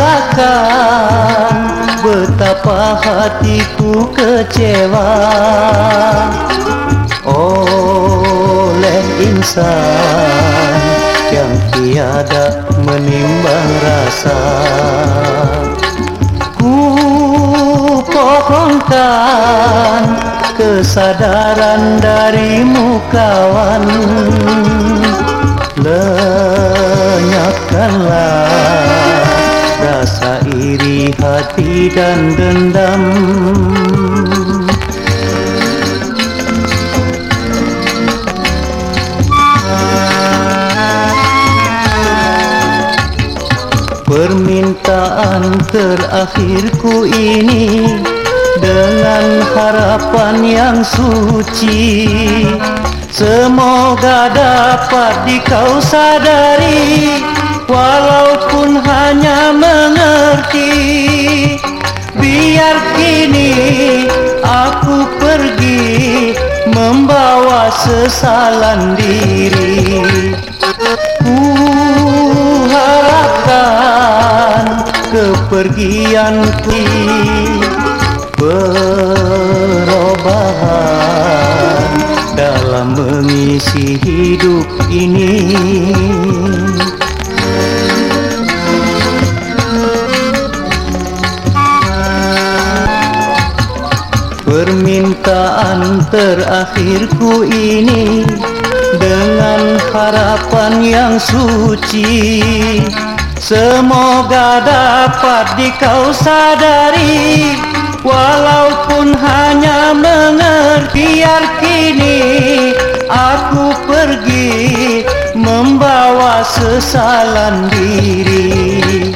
rasakan betapa hatiku kecewa. Oleh insan yang tiada menimbang rasa. Ku pohonkan kesadaran darimu kawan lenyapkanlah iri hati dan dendam Permintaan terakhirku ini dengan harapan yang suci Semoga dapat dikau sadari Walaupun hanya mengerti Biar kini aku pergi Membawa sesalan diri. Ku harapkan kepergianku Perubahan dalam mengisi hidup ini Permintaan terakhirku ini Dengan harapan yang suci. Semoga dapat dikau sadari Walaupun hanya mengerti kini Aku pergi membawa sesalan diri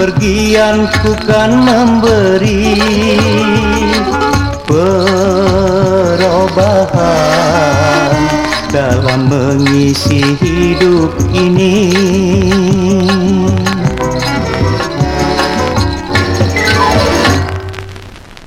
kepergianku kan memberi perubahan dalam mengisi hidup ini.